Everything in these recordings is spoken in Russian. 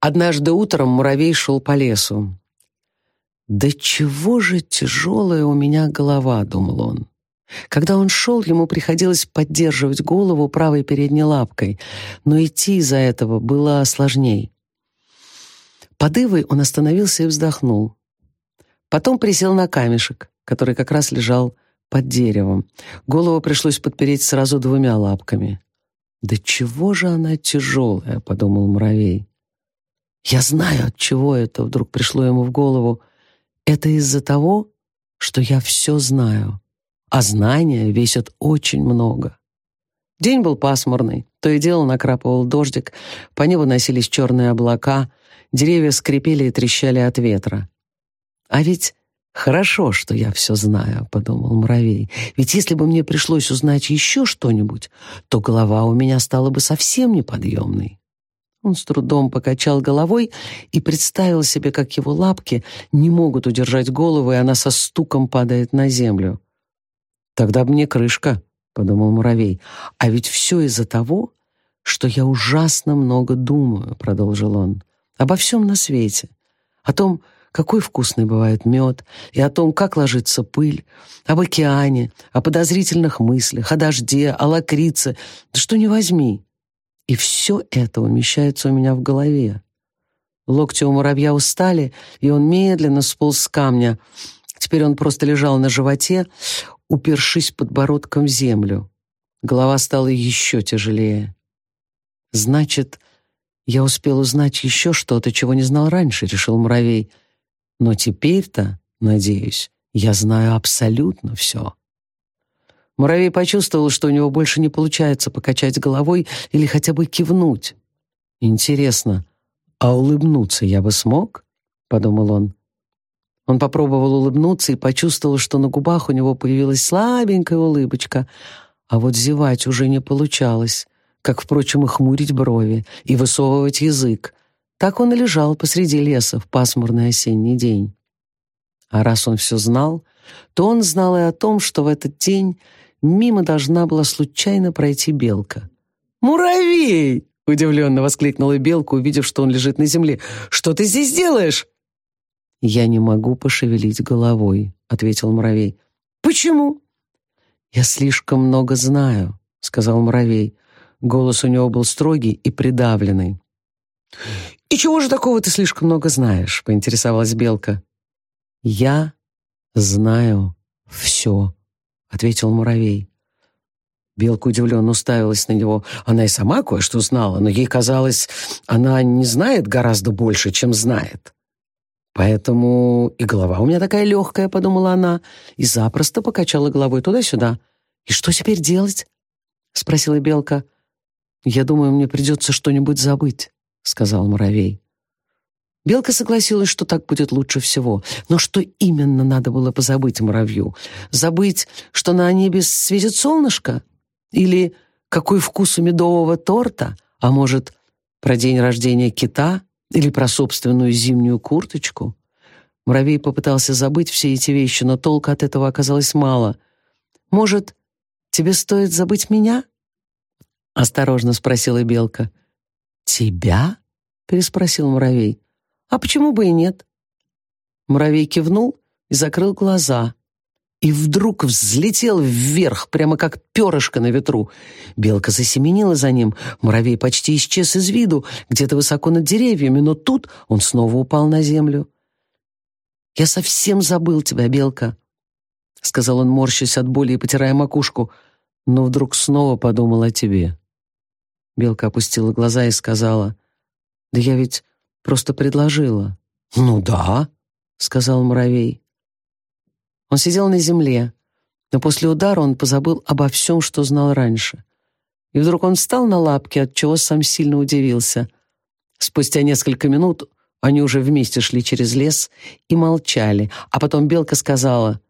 Однажды утром муравей шел по лесу. «Да чего же тяжелая у меня голова», — думал он. Когда он шел, ему приходилось поддерживать голову правой передней лапкой, но идти из-за этого было сложней. Под ивой он остановился и вздохнул. Потом присел на камешек, который как раз лежал под деревом. Голову пришлось подпереть сразу двумя лапками. «Да чего же она тяжелая?» — подумал муравей. «Я знаю, от чего это», — вдруг пришло ему в голову. «Это из-за того, что я все знаю, а знания весят очень много». День был пасмурный, то и дело накрапывал дождик, по небу носились черные облака, деревья скрипели и трещали от ветра. А ведь «Хорошо, что я все знаю», — подумал муравей. «Ведь если бы мне пришлось узнать еще что-нибудь, то голова у меня стала бы совсем неподъемной». Он с трудом покачал головой и представил себе, как его лапки не могут удержать голову, и она со стуком падает на землю. «Тогда мне крышка», — подумал муравей. «А ведь все из-за того, что я ужасно много думаю», — продолжил он, — «обо всем на свете, о том, какой вкусный бывает мед, и о том, как ложится пыль, об океане, о подозрительных мыслях, о дожде, о лакрице, да что не возьми. И все это умещается у меня в голове. Локти у муравья устали, и он медленно сполз с камня. Теперь он просто лежал на животе, упершись подбородком в землю. Голова стала еще тяжелее. «Значит, я успел узнать еще что-то, чего не знал раньше», — решил муравей. Но теперь-то, надеюсь, я знаю абсолютно все. Муравей почувствовал, что у него больше не получается покачать головой или хотя бы кивнуть. «Интересно, а улыбнуться я бы смог?» — подумал он. Он попробовал улыбнуться и почувствовал, что на губах у него появилась слабенькая улыбочка, а вот зевать уже не получалось, как, впрочем, и хмурить брови, и высовывать язык, так он и лежал посреди леса в пасмурный осенний день. А раз он все знал, то он знал и о том, что в этот день мимо должна была случайно пройти белка. «Муравей!» — удивленно воскликнула белка, увидев, что он лежит на земле. «Что ты здесь делаешь?» «Я не могу пошевелить головой», — ответил муравей. «Почему?» «Я слишком много знаю», — сказал муравей. Голос у него был строгий и придавленный. «И чего же такого ты слишком много знаешь?» — поинтересовалась Белка. «Я знаю все», — ответил муравей. Белка удивленно уставилась на него. Она и сама кое-что знала, но ей казалось, она не знает гораздо больше, чем знает. «Поэтому и голова у меня такая легкая», — подумала она, и запросто покачала головой туда-сюда. «И что теперь делать?» — спросила Белка. «Я думаю, мне придется что-нибудь забыть». — сказал муравей. Белка согласилась, что так будет лучше всего. Но что именно надо было позабыть муравью? Забыть, что на небе светит солнышко? Или какой вкус у медового торта? А может, про день рождения кита? Или про собственную зимнюю курточку? Муравей попытался забыть все эти вещи, но толка от этого оказалось мало. «Может, тебе стоит забыть меня?» — осторожно спросила Белка. «Тебя?» — переспросил муравей. «А почему бы и нет?» Муравей кивнул и закрыл глаза. И вдруг взлетел вверх, прямо как перышко на ветру. Белка засеменила за ним, муравей почти исчез из виду, где-то высоко над деревьями, но тут он снова упал на землю. «Я совсем забыл тебя, Белка», — сказал он, морщась от боли и потирая макушку, но вдруг снова подумал о тебе. Белка опустила глаза и сказала, «Да я ведь просто предложила». «Ну да», — сказал муравей. Он сидел на земле, но после удара он позабыл обо всем, что знал раньше. И вдруг он встал на лапки, от чего сам сильно удивился. Спустя несколько минут они уже вместе шли через лес и молчали, а потом Белка сказала,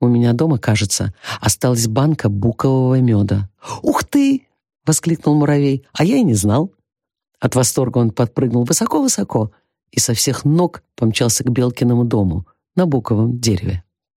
«У меня дома, кажется, осталась банка букового меда». «Ух ты!» — воскликнул муравей. «А я и не знал». От восторга он подпрыгнул высоко-высоко и со всех ног помчался к Белкиному дому на буковом дереве.